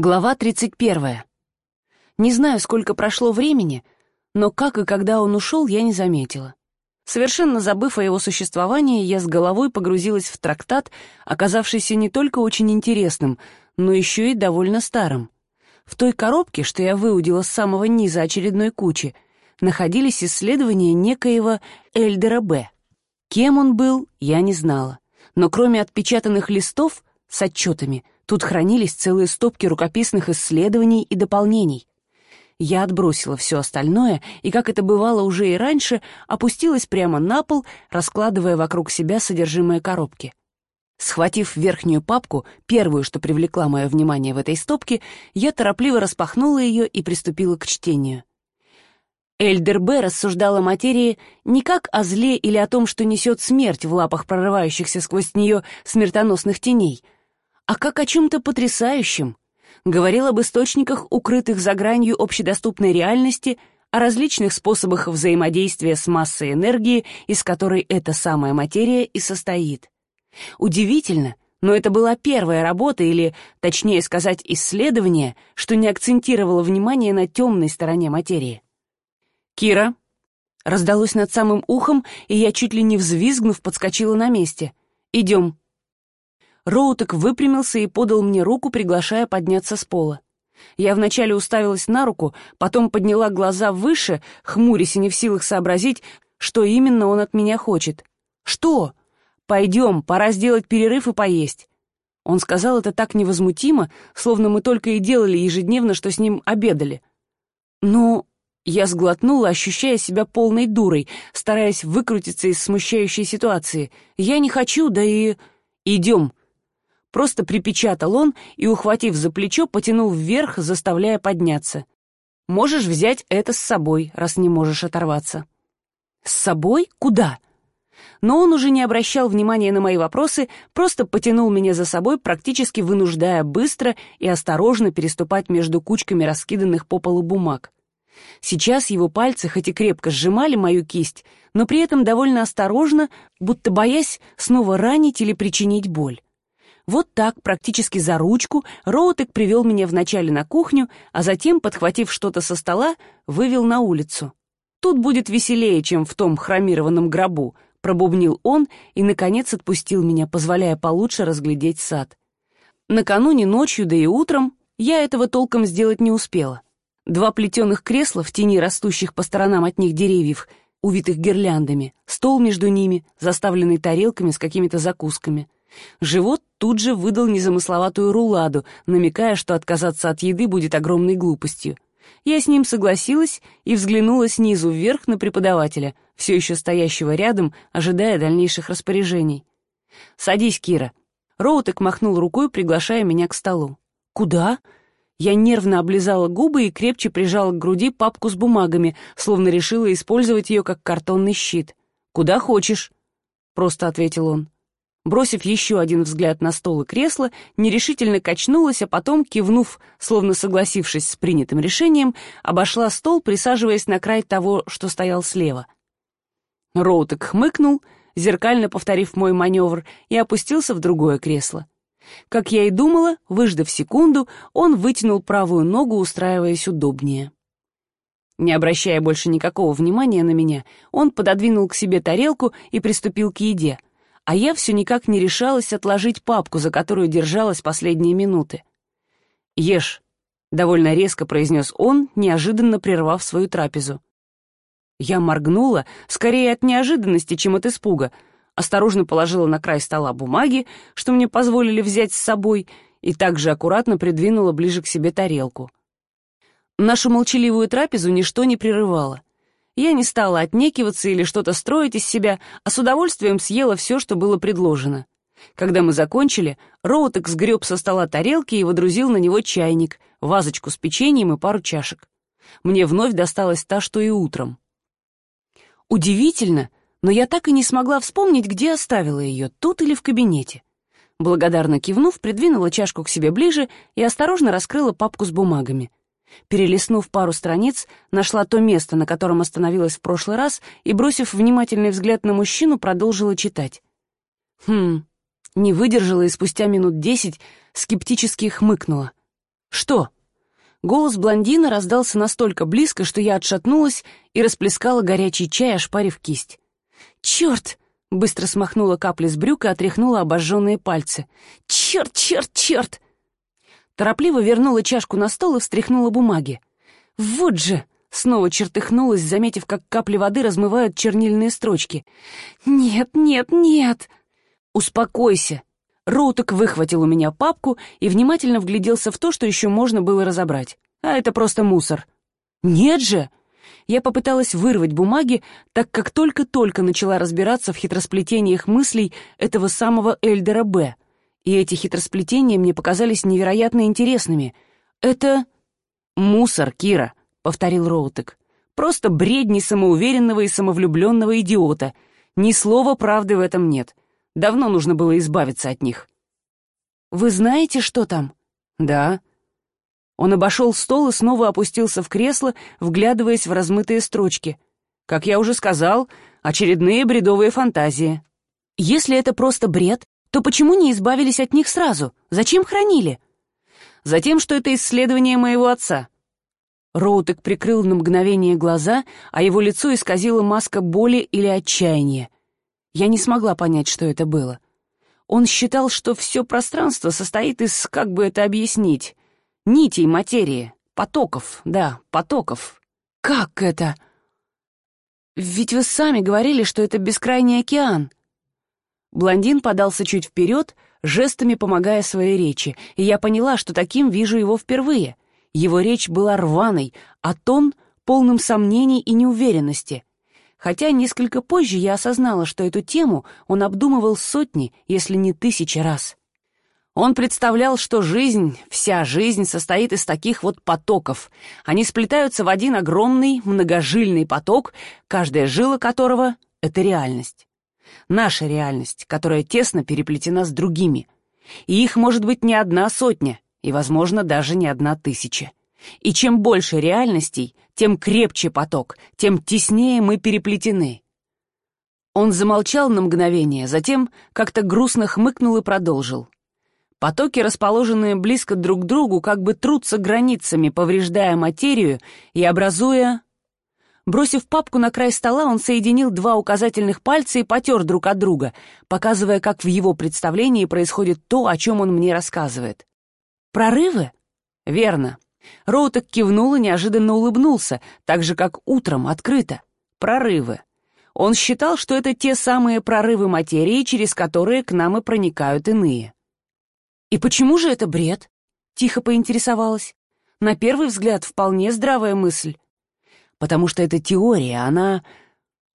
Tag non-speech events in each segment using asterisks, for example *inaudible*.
Глава 31. Не знаю, сколько прошло времени, но как и когда он ушел, я не заметила. Совершенно забыв о его существовании, я с головой погрузилась в трактат, оказавшийся не только очень интересным, но еще и довольно старым. В той коробке, что я выудила с самого низа очередной кучи, находились исследования некоего Эльдера Б. Кем он был, я не знала. Но кроме отпечатанных листов с отчетами — Тут хранились целые стопки рукописных исследований и дополнений. Я отбросила все остальное и, как это бывало уже и раньше, опустилась прямо на пол, раскладывая вокруг себя содержимое коробки. Схватив верхнюю папку, первую, что привлекла мое внимание в этой стопке, я торопливо распахнула ее и приступила к чтению. Эльдер Б. рассуждал о материи не как о зле или о том, что несет смерть в лапах прорывающихся сквозь нее смертоносных теней — а как о чем-то потрясающем. Говорил об источниках, укрытых за гранью общедоступной реальности, о различных способах взаимодействия с массой энергии, из которой эта самая материя и состоит. Удивительно, но это была первая работа, или, точнее сказать, исследование, что не акцентировало внимание на темной стороне материи. «Кира!» Раздалось над самым ухом, и я, чуть ли не взвизгнув, подскочила на месте. «Идем!» Роутек выпрямился и подал мне руку, приглашая подняться с пола. Я вначале уставилась на руку, потом подняла глаза выше, хмурясь и не в силах сообразить, что именно он от меня хочет. «Что? Пойдем, пора сделать перерыв и поесть». Он сказал это так невозмутимо, словно мы только и делали ежедневно, что с ним обедали. «Ну...» Я сглотнула, ощущая себя полной дурой, стараясь выкрутиться из смущающей ситуации. «Я не хочу, да и...» «Идем», Просто припечатал он и, ухватив за плечо, потянул вверх, заставляя подняться. «Можешь взять это с собой, раз не можешь оторваться». «С собой? Куда?» Но он уже не обращал внимания на мои вопросы, просто потянул меня за собой, практически вынуждая быстро и осторожно переступать между кучками раскиданных по полу бумаг. Сейчас его пальцы хоть и крепко сжимали мою кисть, но при этом довольно осторожно, будто боясь снова ранить или причинить боль. Вот так, практически за ручку, Роутек привел меня вначале на кухню, а затем, подхватив что-то со стола, вывел на улицу. «Тут будет веселее, чем в том хромированном гробу», — пробубнил он и, наконец, отпустил меня, позволяя получше разглядеть сад. Накануне ночью, да и утром, я этого толком сделать не успела. Два плетеных кресла в тени растущих по сторонам от них деревьев, увитых гирляндами, стол между ними, заставленный тарелками с какими-то закусками — Живот тут же выдал незамысловатую руладу, намекая, что отказаться от еды будет огромной глупостью. Я с ним согласилась и взглянула снизу вверх на преподавателя, все еще стоящего рядом, ожидая дальнейших распоряжений. «Садись, Кира». Роутек махнул рукой, приглашая меня к столу. «Куда?» Я нервно облизала губы и крепче прижала к груди папку с бумагами, словно решила использовать ее как картонный щит. «Куда хочешь», — просто ответил он. Бросив еще один взгляд на стол и кресло, нерешительно качнулась, а потом, кивнув, словно согласившись с принятым решением, обошла стол, присаживаясь на край того, что стоял слева. Роутек хмыкнул, зеркально повторив мой маневр, и опустился в другое кресло. Как я и думала, выждав секунду, он вытянул правую ногу, устраиваясь удобнее. Не обращая больше никакого внимания на меня, он пододвинул к себе тарелку и приступил к еде — а я все никак не решалась отложить папку, за которую держалась последние минуты. «Ешь», — довольно резко произнес он, неожиданно прервав свою трапезу. Я моргнула, скорее от неожиданности, чем от испуга, осторожно положила на край стола бумаги, что мне позволили взять с собой, и также аккуратно придвинула ближе к себе тарелку. Нашу молчаливую трапезу ничто не прерывало. Я не стала отнекиваться или что-то строить из себя, а с удовольствием съела все, что было предложено. Когда мы закончили, Роутек сгреб со стола тарелки и водрузил на него чайник, вазочку с печеньем и пару чашек. Мне вновь досталась та, что и утром. Удивительно, но я так и не смогла вспомнить, где оставила ее, тут или в кабинете. Благодарно кивнув, придвинула чашку к себе ближе и осторожно раскрыла папку с бумагами. Перелистнув пару страниц, нашла то место, на котором остановилась в прошлый раз, и, бросив внимательный взгляд на мужчину, продолжила читать. Хм, не выдержала и спустя минут десять скептически хмыкнула. «Что?» Голос блондина раздался настолько близко, что я отшатнулась и расплескала горячий чай, ошпарив кисть. «Черт!» — быстро смахнула капли с брюк и отряхнула обожженные пальцы. «Черт, черт, черт!» Торопливо вернула чашку на стол и встряхнула бумаги. «Вот же!» — снова чертыхнулась, заметив, как капли воды размывают чернильные строчки. «Нет, нет, нет!» «Успокойся!» Роутек выхватил у меня папку и внимательно вгляделся в то, что еще можно было разобрать. А это просто мусор. «Нет же!» Я попыталась вырвать бумаги, так как только-только начала разбираться в хитросплетениях мыслей этого самого Эльдера Б. И эти хитросплетения мне показались невероятно интересными. «Это...» «Мусор, Кира», — повторил Роутек. «Просто бредни самоуверенного и самовлюбленного идиота. Ни слова правды в этом нет. Давно нужно было избавиться от них. «Вы знаете, что там?» «Да». Он обошел стол и снова опустился в кресло, вглядываясь в размытые строчки. «Как я уже сказал, очередные бредовые фантазии». «Если это просто бред, то почему не избавились от них сразу? Зачем хранили?» «Затем, что это исследование моего отца». Роутек прикрыл на мгновение глаза, а его лицо исказила маска боли или отчаяния. Я не смогла понять, что это было. Он считал, что все пространство состоит из, как бы это объяснить, нитей материи, потоков, да, потоков. Как это? Ведь вы сами говорили, что это бескрайний океан. Блондин подался чуть вперед, жестами помогая своей речи, и я поняла, что таким вижу его впервые. Его речь была рваной, а тон — полным сомнений и неуверенности хотя несколько позже я осознала, что эту тему он обдумывал сотни, если не тысячи раз. Он представлял, что жизнь, вся жизнь состоит из таких вот потоков. Они сплетаются в один огромный, многожильный поток, каждая жила которого — это реальность. Наша реальность, которая тесно переплетена с другими. И их может быть не одна сотня, и, возможно, даже не одна тысяча. И чем больше реальностей, тем крепче поток, тем теснее мы переплетены. Он замолчал на мгновение, затем как-то грустно хмыкнул и продолжил. Потоки, расположенные близко друг к другу, как бы трутся границами, повреждая материю и образуя... Бросив папку на край стола, он соединил два указательных пальца и потер друг от друга, показывая, как в его представлении происходит то, о чем он мне рассказывает. «Прорывы?» «Верно. Роутек кивнул и неожиданно улыбнулся, так же, как утром, открыто. Прорывы. Он считал, что это те самые прорывы материи, через которые к нам и проникают иные. «И почему же это бред?» — тихо поинтересовалась. На первый взгляд, вполне здравая мысль. «Потому что это теория, она...»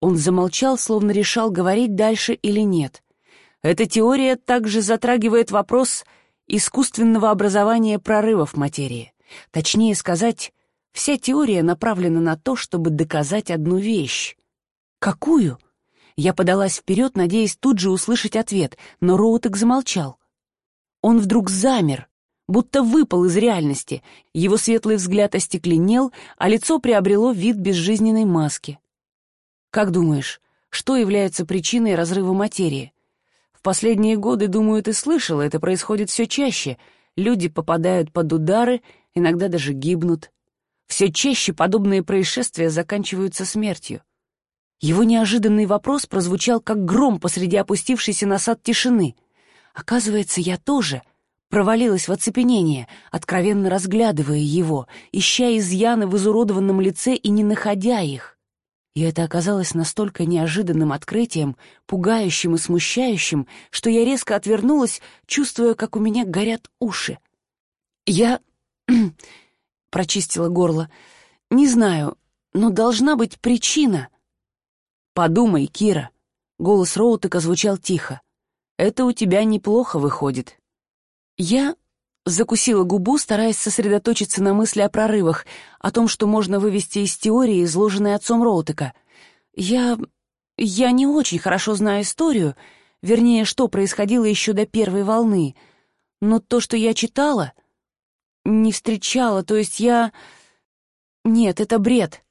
Он замолчал, словно решал, говорить дальше или нет. Эта теория также затрагивает вопрос искусственного образования прорывов материи. Точнее сказать, вся теория направлена на то, чтобы доказать одну вещь. Какую? Я подалась вперед, надеясь тут же услышать ответ, но Роутек замолчал. Он вдруг замер, будто выпал из реальности. Его светлый взгляд остекленел, а лицо приобрело вид безжизненной маски. «Как думаешь, что является причиной разрыва материи?» В последние годы, думаю, ты слышала, это происходит все чаще. Люди попадают под удары иногда даже гибнут. Все чаще подобные происшествия заканчиваются смертью. Его неожиданный вопрос прозвучал как гром посреди опустившейся на сад тишины. Оказывается, я тоже провалилась в оцепенение, откровенно разглядывая его, ища изъяны в изуродованном лице и не находя их. И это оказалось настолько неожиданным открытием, пугающим и смущающим, что я резко отвернулась, чувствуя, как у меня горят уши. Я *clears throat* прочистила горло. «Не знаю, но должна быть причина». «Подумай, Кира». Голос Роутека звучал тихо. «Это у тебя неплохо выходит». Я закусила губу, стараясь сосредоточиться на мысли о прорывах, о том, что можно вывести из теории, изложенной отцом Роутека. Я... я не очень хорошо знаю историю, вернее, что происходило еще до первой волны, но то, что я читала, не встречала, то есть я... Нет, это бред.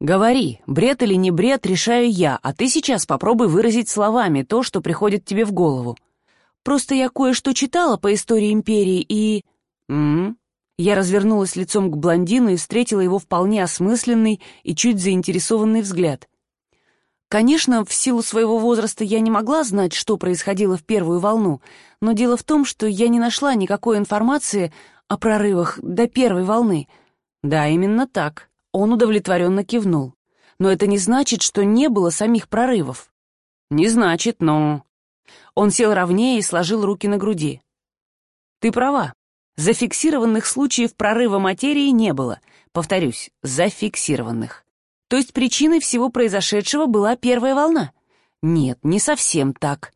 Говори, бред или не бред, решаю я, а ты сейчас попробуй выразить словами то, что приходит тебе в голову. Просто я кое-что читала по истории Империи и... М, -м, Я развернулась лицом к блондину и встретила его вполне осмысленный и чуть заинтересованный взгляд. Конечно, в силу своего возраста я не могла знать, что происходило в первую волну, но дело в том, что я не нашла никакой информации о прорывах до первой волны. Да, именно так. Он удовлетворенно кивнул. Но это не значит, что не было самих прорывов. Не значит, но... Он сел ровнее и сложил руки на груди. Ты права. Зафиксированных случаев прорыва материи не было. Повторюсь, зафиксированных. То есть причиной всего произошедшего была первая волна? Нет, не совсем так.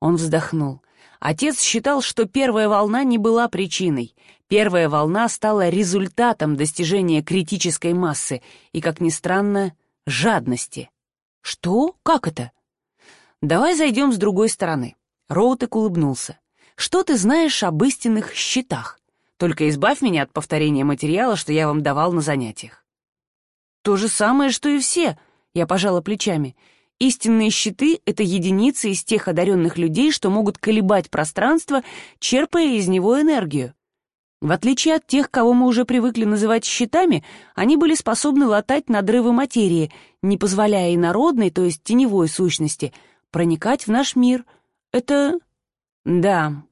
Он вздохнул. Отец считал, что первая волна не была причиной. Первая волна стала результатом достижения критической массы и, как ни странно, жадности. Что? Как это? Давай зайдем с другой стороны. Роутек улыбнулся. Что ты знаешь об истинных счетах? Только избавь меня от повторения материала, что я вам давал на занятиях. То же самое, что и все, я пожала плечами. Истинные щиты — это единицы из тех одаренных людей, что могут колебать пространство, черпая из него энергию. В отличие от тех, кого мы уже привыкли называть щитами, они были способны латать надрывы материи, не позволяя инородной, то есть теневой сущности, проникать в наш мир. Это «Да».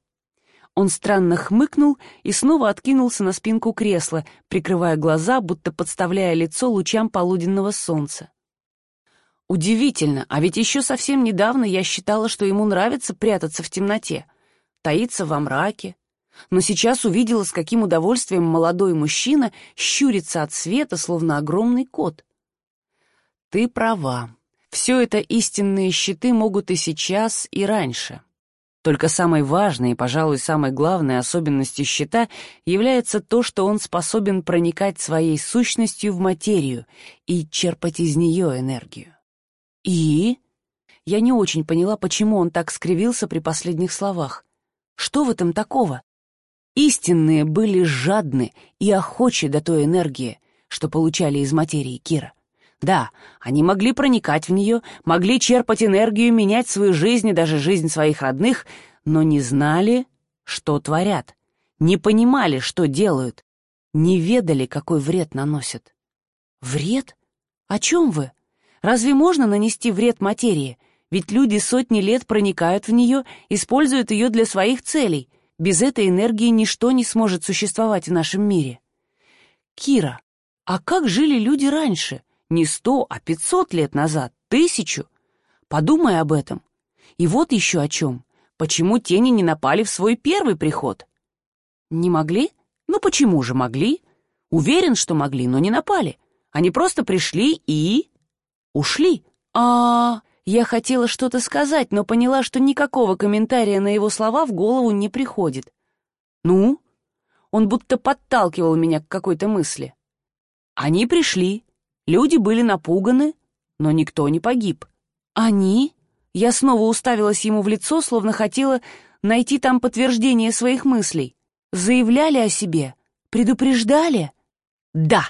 Он странно хмыкнул и снова откинулся на спинку кресла, прикрывая глаза, будто подставляя лицо лучам полуденного солнца. Удивительно, а ведь еще совсем недавно я считала, что ему нравится прятаться в темноте, таиться во мраке. Но сейчас увидела, с каким удовольствием молодой мужчина щурится от света, словно огромный кот. Ты права. Все это истинные щиты могут и сейчас, и раньше. Только самой важной и, пожалуй, самой главной особенностью щита является то, что он способен проникать своей сущностью в материю и черпать из нее энергию. И? Я не очень поняла, почему он так скривился при последних словах. Что в этом такого? Истинные были жадны и охочи до той энергии, что получали из материи Кира. Да, они могли проникать в нее, могли черпать энергию, менять свою жизнь и даже жизнь своих родных, но не знали, что творят, не понимали, что делают, не ведали, какой вред наносят. Вред? О чем вы? Разве можно нанести вред материи? Ведь люди сотни лет проникают в нее, используют ее для своих целей. Без этой энергии ничто не сможет существовать в нашем мире. Кира, а как жили люди раньше? Не сто, а пятьсот лет назад, тысячу. Подумай об этом. И вот еще о чем. Почему тени не напали в свой первый приход? Не могли? Ну почему же могли? Уверен, что могли, но не напали. Они просто пришли и... ушли. А, я хотела что-то сказать, но поняла, что никакого комментария на его слова в голову не приходит. Ну? Он будто подталкивал меня к какой-то мысли. Они пришли, Люди были напуганы, но никто не погиб. Они? Я снова уставилась ему в лицо, словно хотела найти там подтверждение своих мыслей. Заявляли о себе? Предупреждали? Да.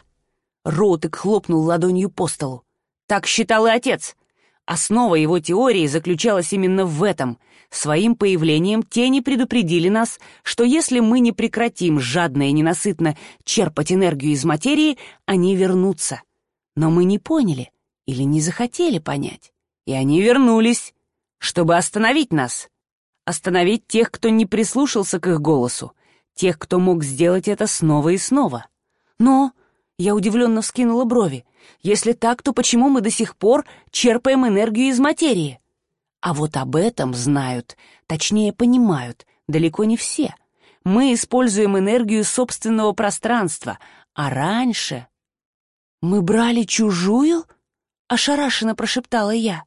Ротик хлопнул ладонью по столу. Так считал и отец. Основа его теории заключалась именно в этом. Своим появлением тени предупредили нас, что если мы не прекратим жадно и ненасытно черпать энергию из материи, они вернутся. Но мы не поняли или не захотели понять. И они вернулись, чтобы остановить нас. Остановить тех, кто не прислушался к их голосу, тех, кто мог сделать это снова и снова. Но, я удивленно вскинула брови, если так, то почему мы до сих пор черпаем энергию из материи? А вот об этом знают, точнее понимают, далеко не все. Мы используем энергию собственного пространства, а раньше «Мы брали чужую?» — ошарашенно прошептала я.